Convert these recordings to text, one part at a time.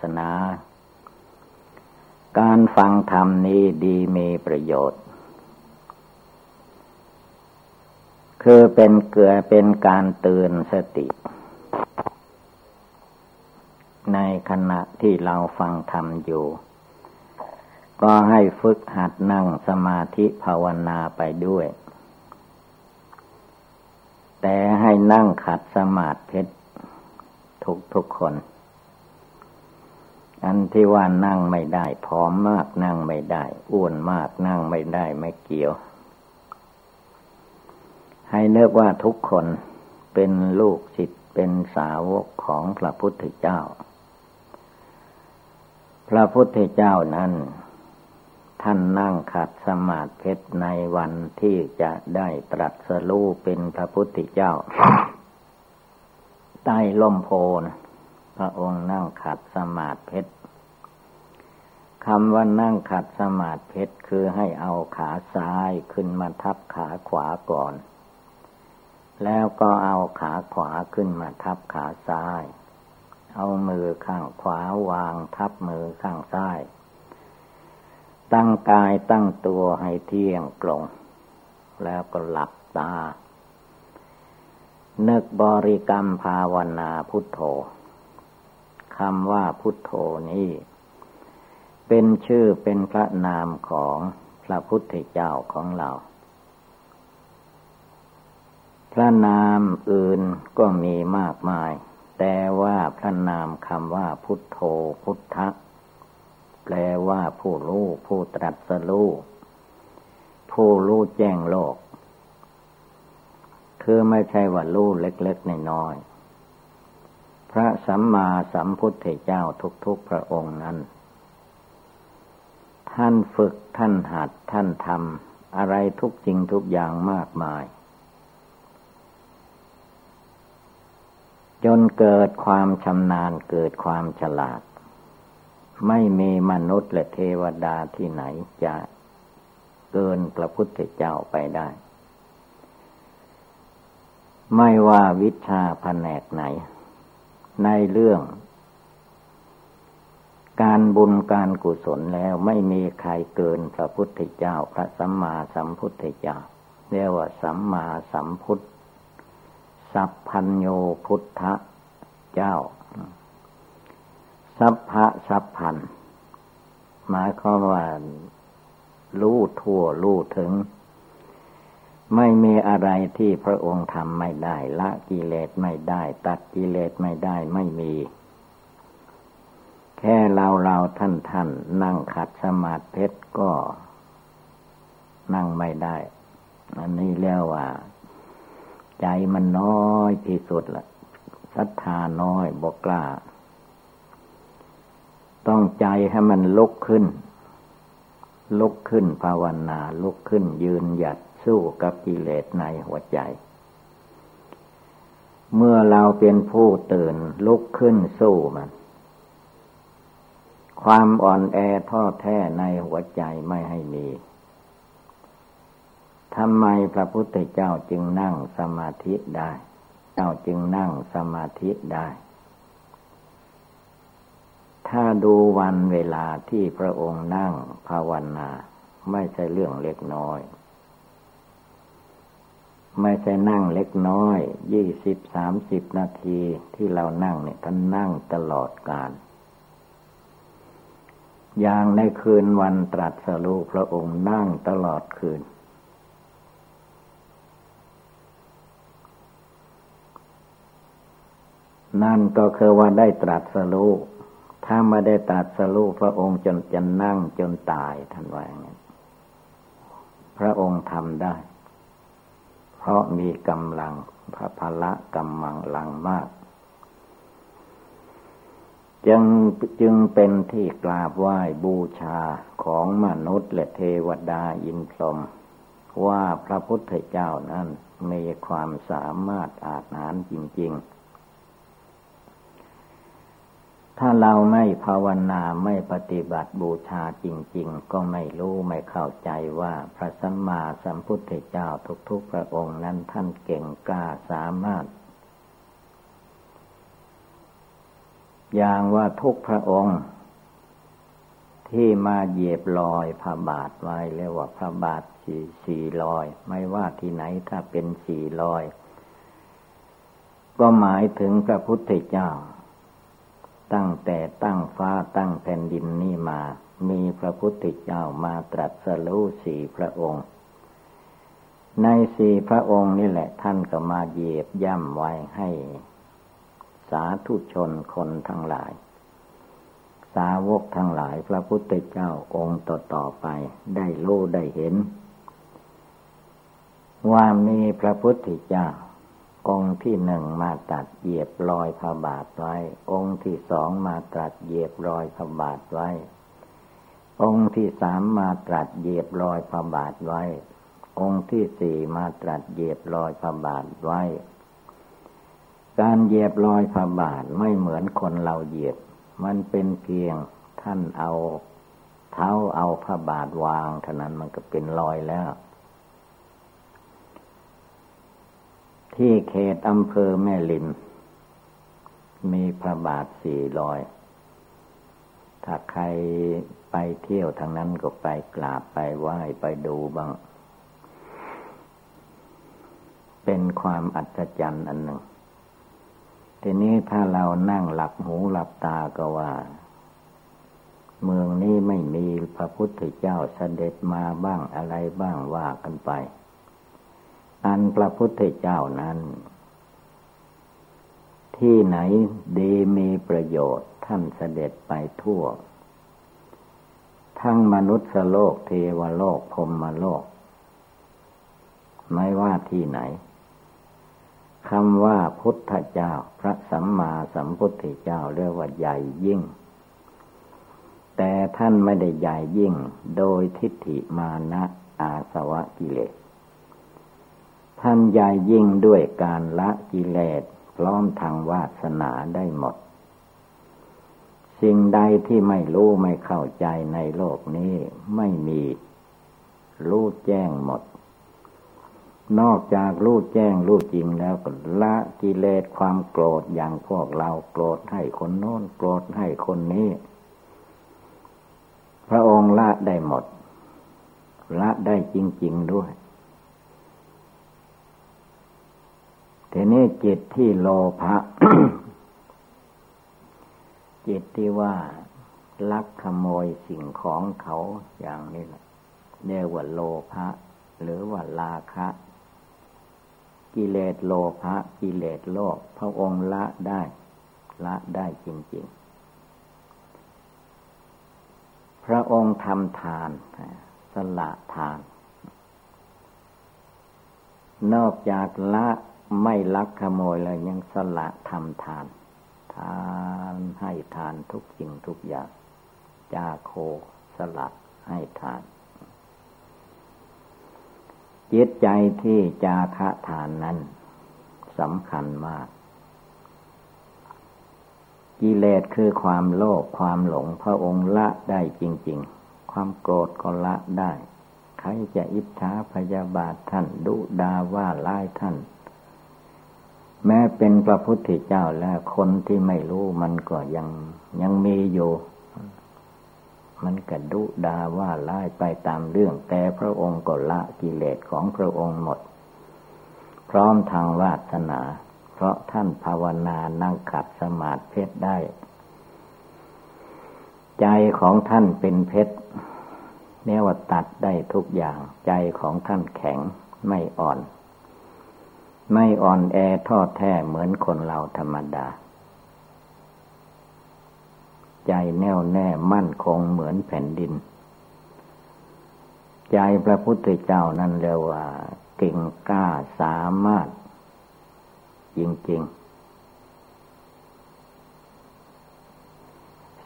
สนา การฟังธรรมนี้ดีมีประโยชน์ คือเป็นเกลือเป็นการเตือนสติ ในขณะที่เราฟังธรรมอยู่ ก็ให้ฝึกหัดนั่งสมาธิภาวนาไปด้วยแต่ให้นั่งขัดสมาธิทุกทุกคน อันที่ว่านั่งไม่ได้ผอมมากนั่งไม่ได้อ้วนมากนั่งไม่ได้ไม่เกี่ยว ให้เนึกว่าทุกคนเป็นลูกศิษย์เป็นสาวกของพระพุทธเจ้า พระพุทธเจ้านั้น ท่านนั่งขัดสมาธิในวันที่จะได้ตรัสรู้เป็นพระพุทธเจ้าใต้ล่มโพน พระองค์นั่งขัดสมาธิคำว่านั่งขัดสมาธิคือให้เอาขาซ้ายขึ้นมาทับขาขวาก่อน แล้วก็เอาขาขวาขึ้นมาทับขาซ้าย เอามือข้างขวาวางทับมือข้างซ้าย ตั้งกายตั้งตัวให้เที่ยงตรง แล้วก็หลับตานึกบริกรรมภาวนาพุทโธ คำว่าพุทโธนี้ เป็นชื่อเป็นพระนามของพระพุทธเจ้าของเรา พระนามอื่นก็มีมากมาย แต่ว่าพระนามคำว่าพุทโธพุทธะแปลว่าผู้รู้ผู้ตรัสรู้ผู้รู้แจ้งโลก คือไม่ใช่ว่ารู้เล็กๆน้อยๆ พระสัมมาสัมพุทธเจ้าทุกๆพระองค์นั้น ท่านฝึกท่านหัดท่านทำอะไรทุกจริงทุกอย่างมากมาย จนเกิดความชำนาญเกิดความฉลาด ไม่มีมนุษย์และเทวดาที่ไหนจะเกินพระพุทธเจ้าไปได้ ไม่ว่าวิชาแผนกไหน ในเรื่อง การบุญการกุศลแล้วไม่มีใครเกินพระพุทธเจ้า พระสัมมาสัมพุทธเจ้าเรียกว่าสัมมาสัมพุทธสัพพัญโยพุทธเจ้า สัพพะสัพพันหมายความว่ารู้ทั่วรู้ถึง ไม่มีอะไรที่พระองค์ทำไม่ได้ ละกิเลสไม่ได้ ตัดกิเลสไม่ได้ไม่มี แค่เราเราท่านท่านนั่งขัดสมาธิก็ นั่งไม่ได้ อันนี้เรียกว่า ใจมันน้อยที่สุดละศรัทธาน้อยบกกล้า ต้องใจให้มันลุกขึ้น ลุกขึ้นภาวนา ลุกขึ้นยืนหยัด สู้กับกิเลสในหัวใจ เมื่อเราเป็นผู้ตื่นลุกขึ้นสู้มัน ความอ่อนแอท้อแท้ในหัวใจไม่ให้มีทำไมพระพุทธเจ้าจึงนั่งสมาธิได้ เจ้าจึงนั่งสมาธิได้ ถ้าดูวันเวลาที่พระองค์นั่งภาวนา ไม่ใช่เรื่องเล็กน้อย ไม่ใช่นั่งเล็กน้อย ยี่สิบสามสิบนาทีที่เรานั่งเนี่ยท่านนั่งตลอดกาลอย่างในคืนวันตรัสรู้พระองค์นั่งตลอดคืน นั่นก็คือว่าได้ตรัสรู้ถ้าไม่ได้ตรัสรุพระองค์จนจะนั่งจนตายท่านว่าอย่างนี้พระองค์ทำได้ เพราะมีกำลังพระพละกำมังลังมาก จึงจึงเป็นที่กราบไหว้บูชาของมนุษย์และเทวดาอินพรหมว่าพระพุทธเจ้านั้นมีความสามารถอาจหารจริง ๆ ถ้าเราไม่ภาวนาไม่ปฏิบัติบูชาจริง ๆ ก็ไม่รู้ไม่เข้าใจว่าพระสัมมาสัมพุทธเจ้าทุกๆพระองค์นั้นท่านเก่งกล้าสามารถ อย่างว่าทุกพระองค์ ที่มาเหยียบลอยพระบาทไว้เรียกว่าพระบาทสี่สี่ลอย ไม่ว่าที่ไหนถ้าเป็นสี่ลอย ก็หมายถึงพระพุทธเจ้า ตั้งแต่ตั้งฟ้าตั้งแผ่นดินนี่มา มีพระพุทธเจ้ามาตรัสรู้สี่พระองค์ ในสี่พระองค์นี่แหละท่านก็มาเหยียบย่ำไว้ให้ สาธุชนคนทั้งหลาย สาวกทั้งหลายพระพุทธเจ้าองค์ต่อๆไปได้รู้ได้เห็น ว่ามีพระพุทธเจ้า องค์ที่หนึ่งมาตัดเหยียบรอยพระบาทไว้ องค์ที่สองมาตรัสเหยียบรอยพระบาทไว้ องค์ที่สามมาตรัสเหยียบรอยพระบาทไว้ องค์ที่สี่มาตรัสเหยียบรอยพระบาทไว้ การเหยียบรอยพระบาทไม่เหมือนคนเราเหยียบ มันเป็นเพียงท่านเอา เท้าเอาพระบาทวางเท่านั้นมันก็เป็นรอยแล้ว ที่เขตอำเภอแม่ลินมีพระบาทสี่รอย ถ้าใครไปเที่ยวทางนั้นก็ไปกราบไปไหว้ไปดูบ้าง เป็นความอัศจรรย์อันหนึ่ง ทีนี้ถ้าเรานั่งหลับหูหลับตาก็ว่า เมืองนี้ไม่มีพระพุทธเจ้าเสด็จมาบ้างอะไรบ้างว่ากันไป อันพระพุทธเจ้านั้น ที่ไหนดีมีประโยชน์ท่านเสด็จไปทั่ว ทั้งมนุษย์โลกเทวโลกพรมโลก ไม่ว่าที่ไหนคำว่าพุทธเจ้า พระสัมมาสัมพุทธเจ้าเรียกว่าใหญ่ยิ่ง แต่ท่านไม่ได้ใหญ่ยิ่ง โดยทิฏฐิมานะอาสวะกิเลส ท่านใหญ่ยิ่งด้วยการละกิเลสพร้อมทางวาสนาได้หมด สิ่งใดที่ไม่รู้ไม่เข้าใจในโลกนี้ไม่มี รู้แจ้งหมด นอกจากรู้แจ้งรู้จริงแล้วก็ละกิเลสความโกรธอย่างพวกเราโกรธให้คนโน้นโกรธให้คนนี้ พระองค์ละได้หมด ละได้จริง ๆ ด้วย ทีนี้จิตที่โลภะจิตที่ว่าลักขโมยสิ่งของเขาอย่างนี้แหละเรียกว่าโลภะหรือว่าลาคะ กิเลสโลภะกิเลสโลภพระองค์ละได้ ละได้จริง ๆ พระองค์ทำทานสละทาน นอกจากละ ไม่ลักขโมยเลยยังสละทำทาน ทานให้ทานทุกสิ่งทุกอย่างจาโคสละให้ทานจิตใจที่จาคะทานนั้นสำคัญมาก กิเลสคือความโลภความหลงพระองค์ละได้จริง ๆ ความโกรธก็ละได้ ใครจะอิจฉาพยาบาทท่านดุดาว่าไล่ท่าน แม้เป็นพระพุทธเจ้าแล้วคนที่ไม่รู้มันก็ยังยังมีอยู่ มันกระดุดาว่าไล่ไปตามเรื่อง แต่พระองค์ก็ละกิเลสของพระองค์หมด พร้อมทางวาสนา เพราะท่านภาวนานั่งขัดสมาธิเพชรได้ ใจของท่านเป็นเพชรเนี่ยว่าตัดได้ทุกอย่าง ใจของท่านแข็งไม่อ่อน ไม่อ่อนแอทอดแท้เหมือนคนเราธรรมดา ใจแน่วแน่มั่นคงเหมือนแผ่นดิน ใจพระพุทธเจ้านั่นเรียกว่า เก่งกล้าสามารถ จริงๆ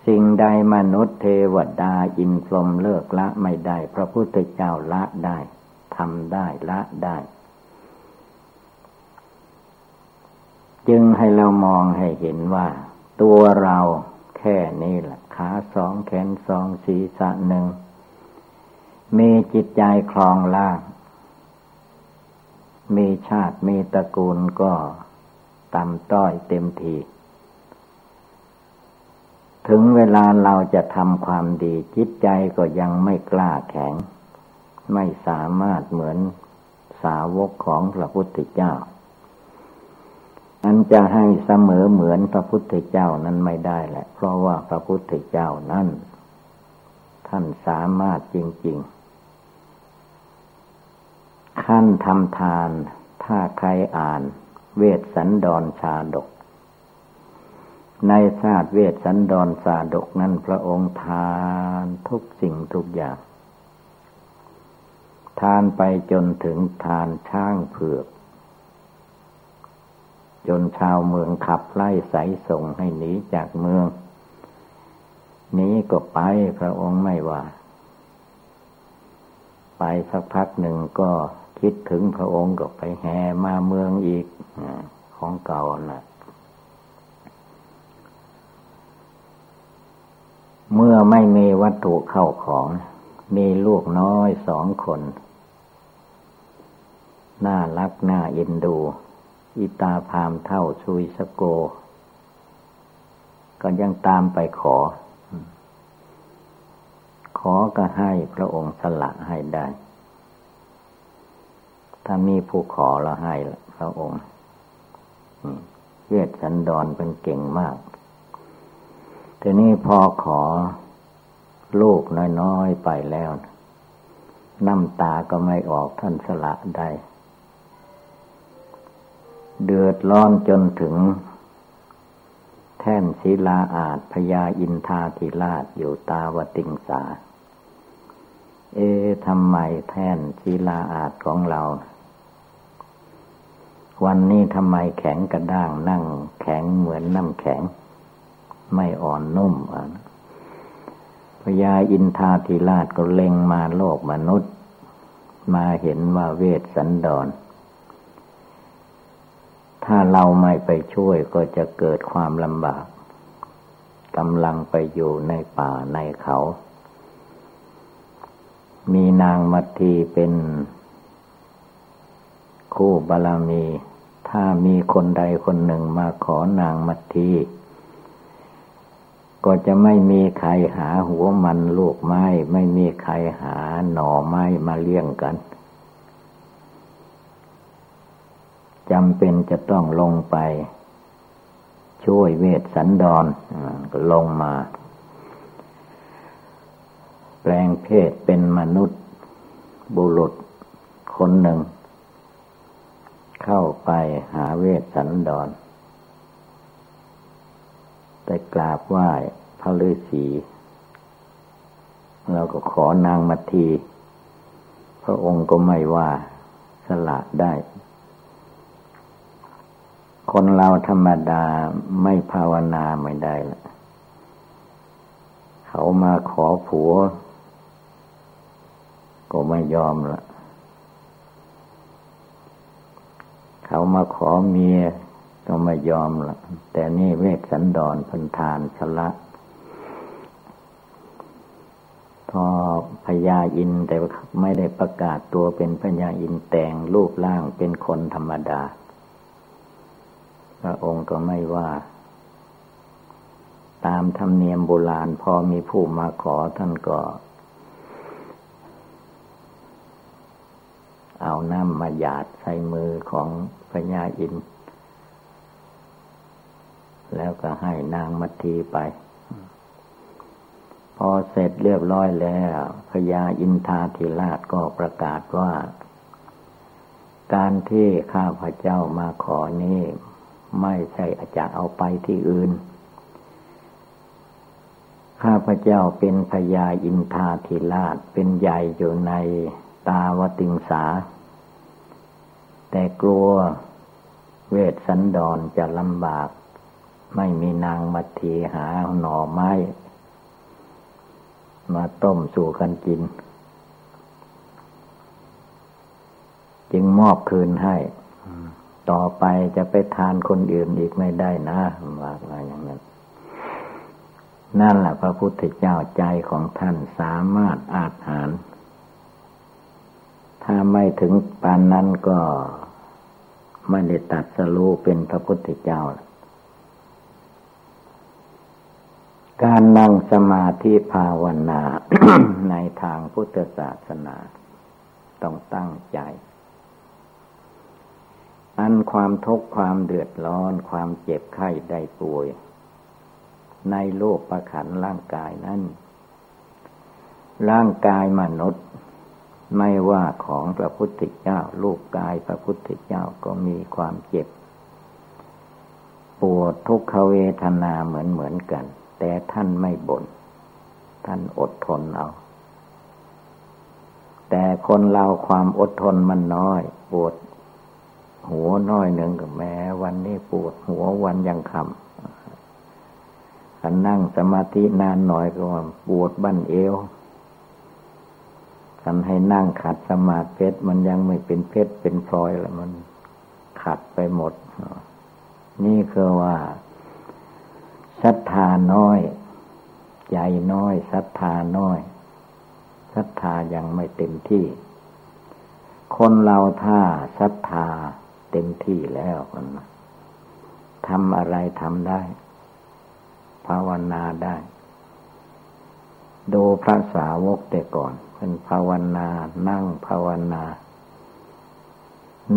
สิ่งใดมนุษย์เทวดาอินพรมเลิกละไม่ได้ พระพุทธเจ้าละได้ทำได้ละได้ จึงให้เรามองให้เห็นว่า ตัวเราแค่นี้แหละขาสองแขนสองศีรษะหนึ่งมีจิตใจคลองล่าง มีชาติมีตระกูลก็ต่ำต้อยเต็มที ถึงเวลาเราจะทำความดีจิตใจก็ยังไม่กล้าแข็ง ไม่สามารถเหมือนสาวกของพระพุทธเจ้า อันจะให้เสมอเหมือนพระพุทธเจ้านั้นไม่ได้แหละ เพราะว่าพระพุทธเจ้านั้น ท่านสามารถจริง ๆ ขั้นทำทาน ถ้าใครอ่าน เวทสันดรชาดก ในชาสติเวทสันดรชาดกนั้นพระองค์ทานทุกสิ่งทุกอย่าง ทานไปจนถึงทานช่างเผือก จนชาวเมืองขับไล่ใสส่งให้หนีจากเมือง นี้ก็ไปพระองค์ไม่ว่า ไปสักพักหนึ่งก็คิดถึงพระองค์ก็ไปแห่มาเมืองอีกของเก่านะ่ะเมื่อไม่มีวัตถุเข้าของ มีลูกน้อยสองคน น่ารักน่าเอ็นดู อิตาพามเท่าชุยสโก ก็ยังตามไปขอ ขอก็ให้พระองค์สละให้ได้ ถ้ามีผู้ขอเราให้พระองค์เวทสันดรเป็นเก่งมาก ทีนี้พอขอลูกน้อยๆไปแล้ว น้ำตาก็ไม่ออกท่านสละได้ เดือดร้อนจนถึง แท่นศิลาอาจพญาอินทาธิราชอยู่ตาวติงสา เอ๊ทำไมแท่นศิลาอาจของเรา วันนี้ทำไมแข็งกระด้างนั่ง แข็งเหมือนน้ำแข็ง ไม่อ่อนนุ่มอะพญาอินทาธิราชก็เล็งมาโลกมนุษย์ มาเห็นว่าเวทสันดร ถ้าเราไม่ไปช่วยก็จะเกิดความลำบากกำลังไปอยู่ในป่าในเขา มีนางมัททีเป็นคู่บารมี ถ้ามีคนใดคนหนึ่งมาขอนางมัททีก็จะไม่มีใครหาหัวมันลูกไม้ ไม่มีใครหาหน่อไม้มาเลี้ยงกัน จำเป็นจะต้องลงไป ช่วยเวทสันดรก็ลงมา แปลงเพศเป็นมนุษย์ บุรุษคนหนึ่ง เข้าไปหาเวสสันดรไปกราบไหว้พระฤาษีเราก็ขอนางมัที พระองค์ก็ไม่ว่าสละได้ คนเราธรรมดาไม่ภาวนาไม่ได้ละเขามาขอผัว ก็ไม่ยอมละเขามาขอเมียก็ไม่ยอมละแต่นี่เวทสันดอนพันทานชละพอพญาอินแต่ไม่ได้ประกาศตัวเป็นพญาอินแต่งรูปร่างเป็นคนธรรมดา พระองค์ก็ไม่ว่า ตามธรรมเนียมโบราณพอมีผู้มาขอท่านก็ เอาน้ำมาหยาดใส่มือของพญาอิน แล้วก็ให้นางมัทีไป พอเสร็จเรียบร้อยแล้วพญาอินทาธิราชก็ประกาศว่าการที่ข้าพเจ้ามาขอนี้ ไม่ใช่อาจารย์เอาไปที่อื่น ข้าพเจ้าเป็นพญาอินทาธิราชเป็นใหญ่อยู่ในตาวติงสา แต่กลัวเวทสันดอนจะลำบาก ไม่มีนางมัทีหาหน่อไม้ มาต้มสู่กันกิน จึงมอบคืนให้ ต่อไปจะไปทานคนอื่นอีกไม่ได้นะว่าอย่างนั้น นั่นแหละพระพุทธเจ้าใจของท่านสามารถอาจหาร ถ้าไม่ถึงปานนั้นก็ไม่ได้ตัดสรู้เป็นพระพุทธเจ้า การนั่งสมาธิภาวนาในทางพุทธศาสนา ต้องตั้งใจ อันความทุกข์ความเดือดร้อนความเจ็บไข้ได้ป่วย ในโลกประขันร่างกายนั้น ร่างกายมนุษย์ ไม่ว่าของพระพุทธเจ้าลูกกายพระพุทธเจ้าก็มีความเจ็บ ปวดทุกขเวทนาเหมือนเหมือนกัน แต่ท่านไม่บน่นท่านอดทนเอาแต่คนเราความอดทนมันน้อย ปวด หัวน้อยหนึ่งกับแม้วันนี้ปวดหัววันยังคำขันนั่งสมาธินานหน่อยก็ปวดบั้นเอวทำให้นั่งขัดสมาธิเพชรมันยังไม่เป็นเพชรเป็นพลอยแล้วมันขัดไปหมด นี่คือว่าศรัทธาน้อยใหญ่น้อยศรัทธาน้อยศรัทธายังไม่เต็มที่ คนเราถ้าศรัทธา เต็มที่แล้วมันทำอะไรทำได้ ภาวนาได้ ดูพระสาวกแต่ก่อนเป็นภาวนา นั่งภาวนา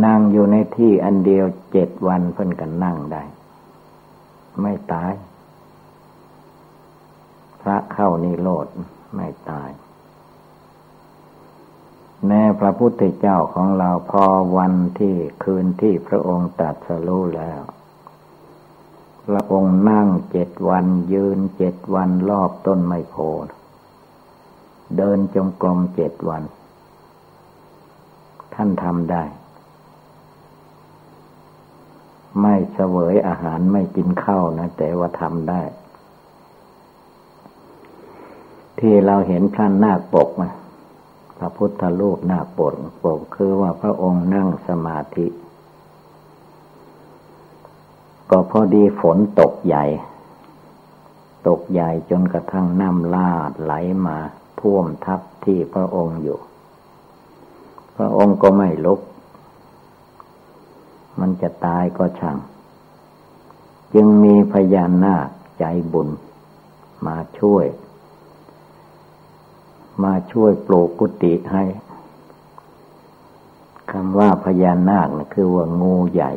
นั่งอยู่ในที่อันเดียวเจ็ดวันเพิ่นกันนั่งได้ ไม่ตาย พระเข้านิโรธไม่ตาย แม้พระพุทธเจ้าของเราพอวันที่คืนที่พระองค์ตัดสรู้แล้ว พระองค์นั่งเจ็ดวันยืนเจ็ดวันรอบต้นไมโพลเดินจงกรมเจ็ดวัน ท่านทำได้ ไม่เสวยอาหารไม่กินข้าวนะ แต่ว่าทำได้ ที่เราเห็นท่านนาคปกมา พระพุทธรูปนาปกปกคือว่าพระองค์นั่งสมาธิ ก็พอดีฝนตกใหญ่ ตกใหญ่จนกระทั่งน้ำลาดไหลมาท่วมทับที่พระองค์อยู่ พระองค์ก็ไม่ลุก มันจะตายก็ช่าง จึงมีพญานาคใจบุญมาช่วย มาช่วยปลูกกุฏิให้คำว่าพญานาคนะคือว่างูใหญ่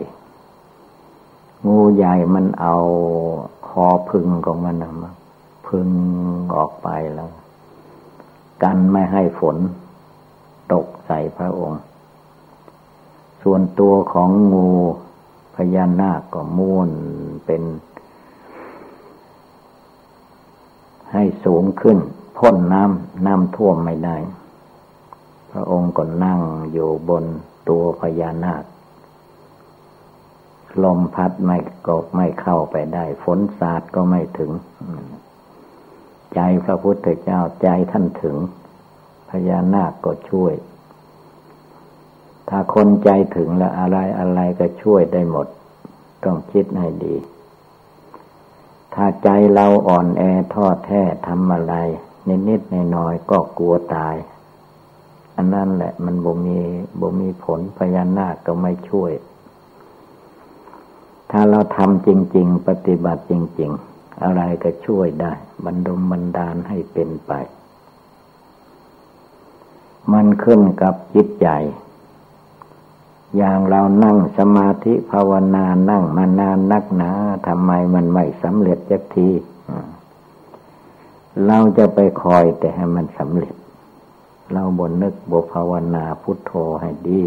งูใหญ่มันเอาคอพึงของมันมาพึงออกไปแล้ว กันไม่ให้ฝน ตกใส่พระองค์ ส่วนตัวของงูพญานาคก็ม้วนเป็น ให้สูงขึ้น พ้นน้ำน้ำท่วมไม่ได้ พระองค์ก็นั่งอยู่บนตัวพญานาค ลมพัดไม่ก็ไม่เข้าไปได้ ฝนสาดก็ไม่ถึง ใจพระพุทธเจ้าใจท่านถึง พญานาคก็ช่วย ถ้าคนใจถึงแล้วอะไรอะไรก็ช่วยได้หมด ต้องคิดให้ดีถ้าใจเราอ่อนแอทอดแท้ทำอะไร นิดๆน้อยก็กลัวตาย อันนั้นแหละ มันบ่มีบ่มีผลพญานาคก็ไม่ช่วย ถ้าเราทำจริง ๆ ปฏิบัติจริง ๆ อะไรก็ช่วยได้บรรดมบรรดาลให้เป็นไป มันขึ้นกับจิตใจ อย่างเรานั่งสมาธิภาวนานั่งมานานนักหนาทำไมมันไม่สำเร็จสักที เราจะไปคอยแต่ให้มันสำเร็จ เราบนนึกบภาวนาพุทโธให้ดี